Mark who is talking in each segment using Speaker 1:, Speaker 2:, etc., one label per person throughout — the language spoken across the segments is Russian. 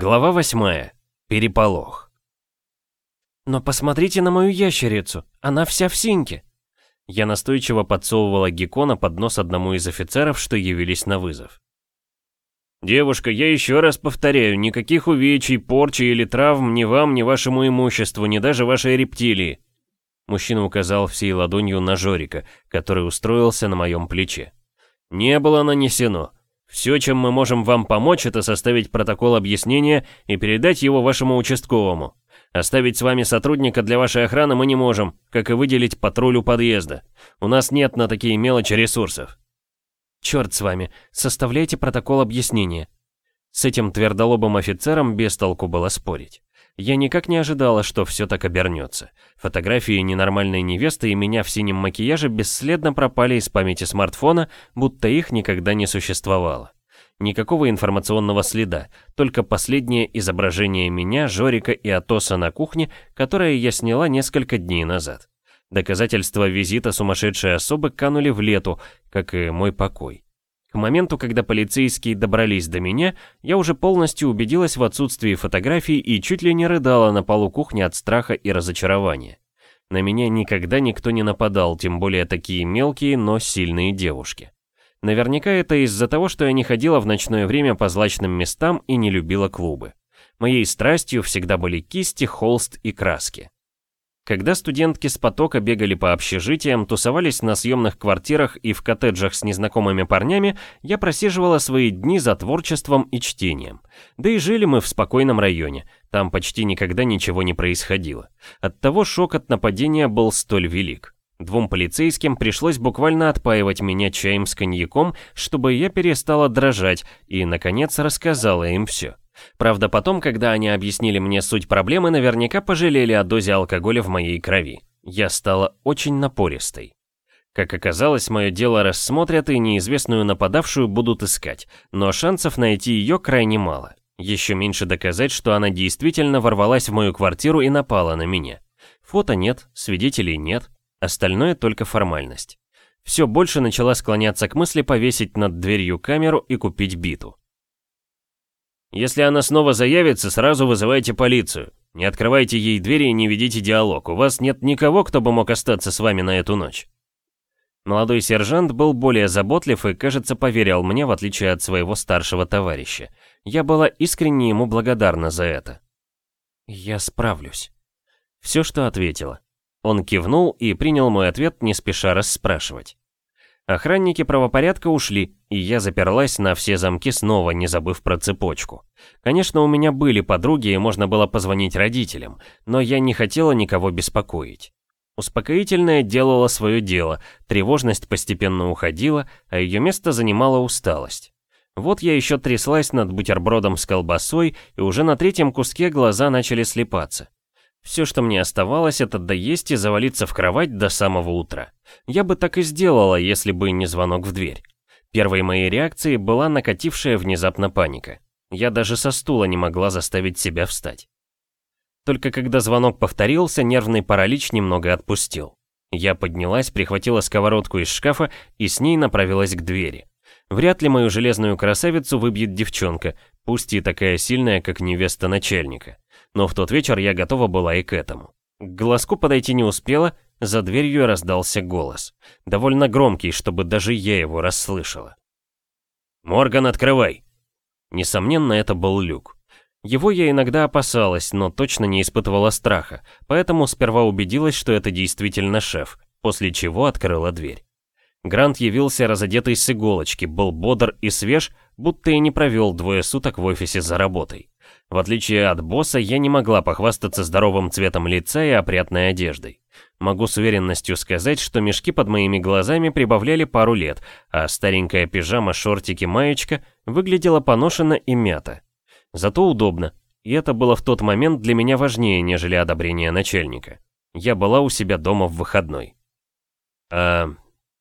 Speaker 1: Глава восьмая. Переполох.
Speaker 2: «Но посмотрите на мою ящерицу, она вся в синьке!» Я настойчиво подсовывала геккона под нос одному из офицеров, что явились на вызов.
Speaker 1: «Девушка, я еще раз повторяю, никаких увечий, порчи или травм ни вам, ни вашему имуществу, ни даже вашей рептилии!» Мужчина указал всей ладонью на Жорика, который устроился на моем плече. «Не было нанесено. Все, чем мы можем вам помочь, это составить протокол объяснения и передать его вашему участковому. Оставить с вами сотрудника для вашей охраны мы не можем, как и выделить патруль у подъезда. У нас нет на такие мелочи ресурсов.
Speaker 2: Черт с вами, составляйте протокол объяснения. С этим твердолобым офицером без толку было спорить. Я никак не ожидала, что все так обернется. Фотографии ненормальной невесты и меня в синем макияже бесследно пропали из памяти смартфона, будто их никогда не существовало. Никакого информационного следа, только последнее изображение меня, Жорика и Атоса на кухне, которое я сняла несколько дней назад. Доказательства визита сумасшедшей особы канули в лету, как и мой покой. Моменту, когда полицейские добрались до меня, я уже полностью убедилась в отсутствии фотографий и чуть ли не рыдала на полу кухни от страха и разочарования. На меня никогда никто не нападал, тем более такие мелкие, но сильные девушки. Наверняка это из-за того, что я не ходила в ночное время по злачным местам и не любила клубы. Моей страстью всегда были кисти, холст и краски. Когда студентки с потока бегали по общежитиям, тусовались на съемных квартирах и в коттеджах с незнакомыми парнями, я просиживала свои дни за творчеством и чтением. Да и жили мы в спокойном районе, там почти никогда ничего не происходило. Оттого шок от нападения был столь велик. Двум полицейским пришлось буквально отпаивать меня чаем с коньяком, чтобы я перестала дрожать и, наконец, рассказала им все. Правда, потом, когда они объяснили мне суть проблемы, наверняка пожалели о дозе алкоголя в моей крови. Я стала очень напористой. Как оказалось, мое дело рассмотрят и неизвестную нападавшую будут искать, но шансов найти ее крайне мало. Еще меньше доказать, что она действительно ворвалась в мою квартиру и напала на меня. Фото нет, свидетелей нет, остальное только формальность. Все больше начала склоняться к мысли повесить над дверью камеру и купить биту.
Speaker 1: Если она снова заявится, сразу вызывайте полицию. Не открывайте ей двери и не ведите диалог. У вас нет никого, кто бы мог остаться с вами на эту ночь.
Speaker 2: Молодой сержант был более заботлив и, кажется, поверил мне, в отличие от своего старшего товарища. Я была искренне ему благодарна за это. «Я справлюсь». Все, что ответила. Он кивнул и принял мой ответ, не спеша расспрашивать. Охранники правопорядка ушли, и я заперлась на все замки снова, не забыв про цепочку. Конечно, у меня были подруги, и можно было позвонить родителям, но я не хотела никого беспокоить. Успокоительное делало свое дело, тревожность постепенно уходила, а ее место занимала усталость. Вот я еще тряслась над бутербродом с колбасой, и уже на третьем куске глаза начали слепаться. Все, что мне оставалось, это доесть и завалиться в кровать до самого утра. Я бы так и сделала, если бы не звонок в дверь. Первой моей реакцией была накатившая внезапно паника. Я даже со стула не могла заставить себя встать. Только когда звонок повторился, нервный паралич немного отпустил. Я поднялась, прихватила сковородку из шкафа и с ней направилась к двери. Вряд ли мою железную красавицу выбьет девчонка, пусть и такая сильная, как невеста начальника но в тот вечер я готова была и к этому. К глазку подойти не успела, за дверью раздался голос. Довольно громкий, чтобы даже я его расслышала.
Speaker 1: «Морган, открывай!»
Speaker 2: Несомненно, это был Люк. Его я иногда опасалась, но точно не испытывала страха, поэтому сперва убедилась, что это действительно шеф, после чего открыла дверь. Грант явился разодетый с иголочки, был бодр и свеж, будто и не провел двое суток в офисе за работой. В отличие от босса, я не могла похвастаться здоровым цветом лица и опрятной одеждой. Могу с уверенностью сказать, что мешки под моими глазами прибавляли пару лет, а старенькая пижама, шортики, маечка выглядела поношенно и мята. Зато удобно, и это было в тот момент для меня важнее, нежели одобрение начальника. Я была у себя дома в выходной.
Speaker 1: «А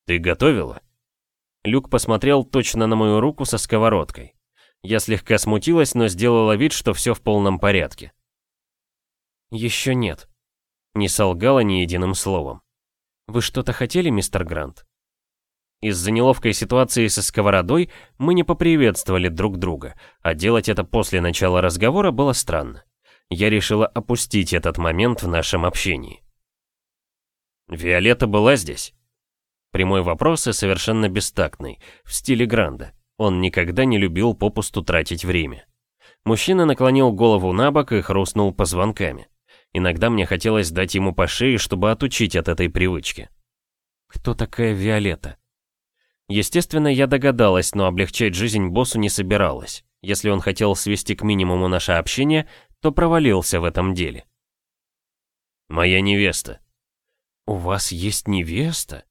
Speaker 1: ты готовила?»
Speaker 2: Люк посмотрел точно на мою руку со сковородкой. Я слегка смутилась, но сделала вид, что все в полном порядке. «Еще нет», — не солгала ни единым словом. «Вы что-то хотели, мистер Грант?» Из-за неловкой ситуации со сковородой мы не поприветствовали друг друга, а делать это после начала разговора было странно. Я решила опустить этот момент в нашем общении. «Виолетта была здесь?» Прямой вопрос и совершенно бестактный, в стиле Гранда. Он никогда не любил попусту тратить время. Мужчина наклонил голову на бок и хрустнул позвонками. Иногда мне хотелось дать ему по шее, чтобы отучить от этой привычки. Кто такая Виолетта? Естественно, я догадалась, но облегчать жизнь боссу не собиралась. Если он хотел свести к минимуму наше общение, то провалился в этом деле. «Моя невеста». «У вас есть невеста?»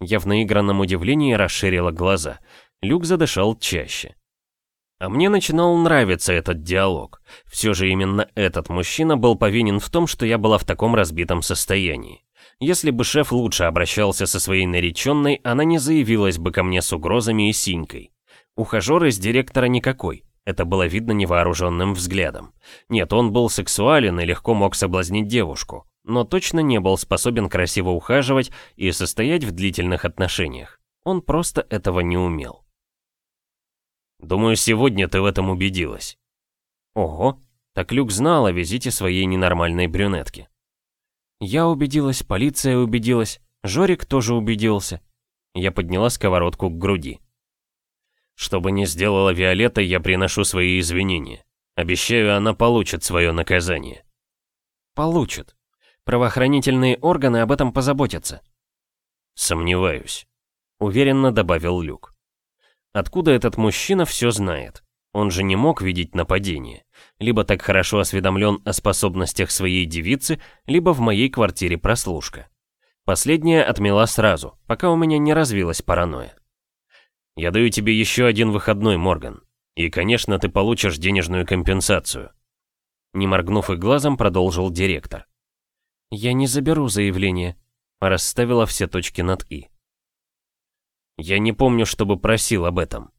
Speaker 2: Я в наигранном удивлении расширила глаза. Люк задышал чаще. А мне начинал нравиться этот диалог. Все же именно этот мужчина был повинен в том, что я была в таком разбитом состоянии. Если бы шеф лучше обращался со своей нареченной, она не заявилась бы ко мне с угрозами и синькой. Ухажер из директора никакой. Это было видно невооруженным взглядом. Нет, он был сексуален и легко мог соблазнить девушку, но точно не был способен красиво ухаживать и состоять в длительных отношениях. Он просто этого не умел. Думаю, сегодня ты в этом убедилась. Ого, так Люк знал о визите своей ненормальной брюнетки. Я убедилась, полиция убедилась, Жорик тоже убедился. Я подняла сковородку к груди. Что бы ни сделала Виолетта, я приношу свои извинения. Обещаю, она получит свое наказание. Получит. Правоохранительные органы об этом позаботятся. Сомневаюсь. Уверенно добавил Люк. Откуда этот мужчина все знает? Он же не мог видеть нападение. Либо так хорошо осведомлен о способностях своей девицы, либо в моей квартире прослушка. Последняя отмела сразу, пока у меня не развилась паранойя. Я даю тебе еще один выходной, Морган. И, конечно, ты получишь денежную компенсацию. Не моргнув и глазом, продолжил директор. Я не заберу заявление. Расставила все точки над «и». Я не помню, чтобы просил об этом.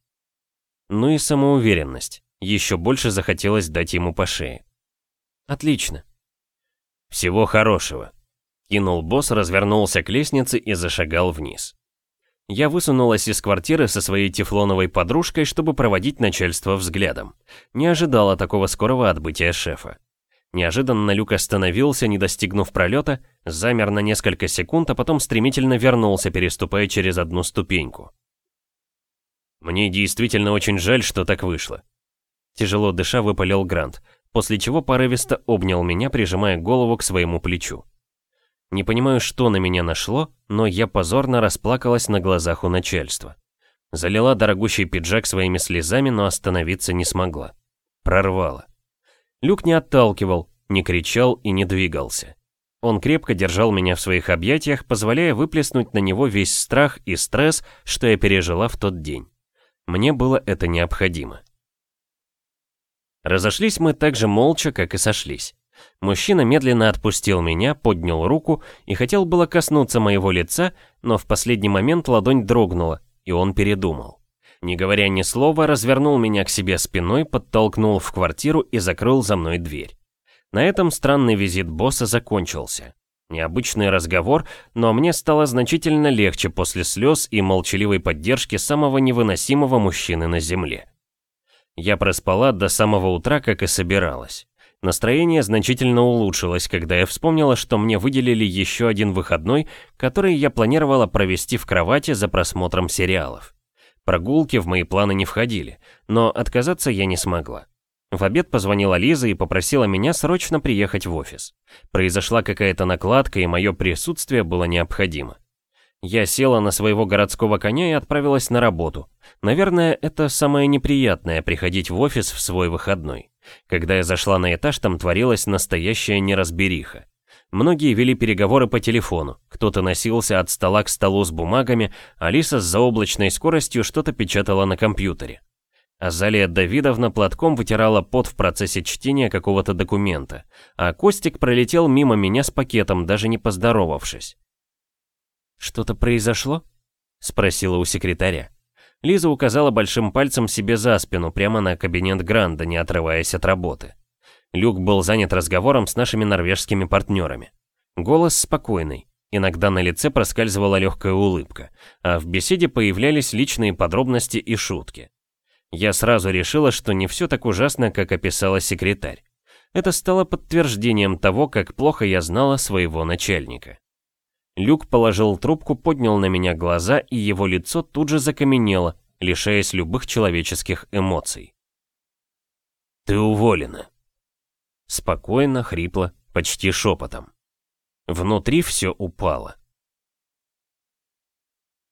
Speaker 2: Ну и самоуверенность. Еще больше захотелось дать ему по шее. Отлично. Всего хорошего. Кинул босс, развернулся к лестнице и зашагал вниз. Я высунулась из квартиры со своей тефлоновой подружкой, чтобы проводить начальство взглядом. Не ожидала такого скорого отбытия шефа. Неожиданно люк остановился, не достигнув пролета, замер на несколько секунд, а потом стремительно вернулся, переступая через одну ступеньку. Мне действительно очень жаль, что так вышло. Тяжело дыша выпалил Грант, после чего порывисто обнял меня, прижимая голову к своему плечу. Не понимаю, что на меня нашло, но я позорно расплакалась на глазах у начальства. Залила дорогущий пиджак своими слезами, но остановиться не смогла. Прорвала. Люк не отталкивал, не кричал и не двигался. Он крепко держал меня в своих объятиях, позволяя выплеснуть на него весь страх и стресс, что я пережила в тот день. Мне было это необходимо. Разошлись мы так же молча, как и сошлись. Мужчина медленно отпустил меня, поднял руку и хотел было коснуться моего лица, но в последний момент ладонь дрогнула, и он передумал. Не говоря ни слова, развернул меня к себе спиной, подтолкнул в квартиру и закрыл за мной дверь. На этом странный визит босса закончился. Необычный разговор, но мне стало значительно легче после слез и молчаливой поддержки самого невыносимого мужчины на земле. Я проспала до самого утра, как и собиралась. Настроение значительно улучшилось, когда я вспомнила, что мне выделили еще один выходной, который я планировала провести в кровати за просмотром сериалов. Прогулки в мои планы не входили, но отказаться я не смогла. В обед позвонила Лиза и попросила меня срочно приехать в офис. Произошла какая-то накладка, и мое присутствие было необходимо. Я села на своего городского коня и отправилась на работу. Наверное, это самое неприятное приходить в офис в свой выходной. Когда я зашла на этаж, там творилась настоящая неразбериха. Многие вели переговоры по телефону, кто-то носился от стола к столу с бумагами, Алиса с заоблачной скоростью что-то печатала на компьютере. Азалия Давидовна платком вытирала пот в процессе чтения какого-то документа, а Костик пролетел мимо меня с пакетом, даже не поздоровавшись. «Что-то произошло?» — спросила у секретаря. Лиза указала большим пальцем себе за спину, прямо на кабинет Гранда, не отрываясь от работы. Люк был занят разговором с нашими норвежскими партнерами. Голос спокойный. Иногда на лице проскальзывала легкая улыбка, а в беседе появлялись личные подробности и шутки. Я сразу решила, что не все так ужасно, как описала секретарь. Это стало подтверждением того, как плохо я знала своего начальника. Люк положил трубку, поднял на меня глаза, и его лицо тут же закаменело, лишаясь любых человеческих эмоций. «Ты уволена». Спокойно, хрипло, почти шепотом. Внутри все упало.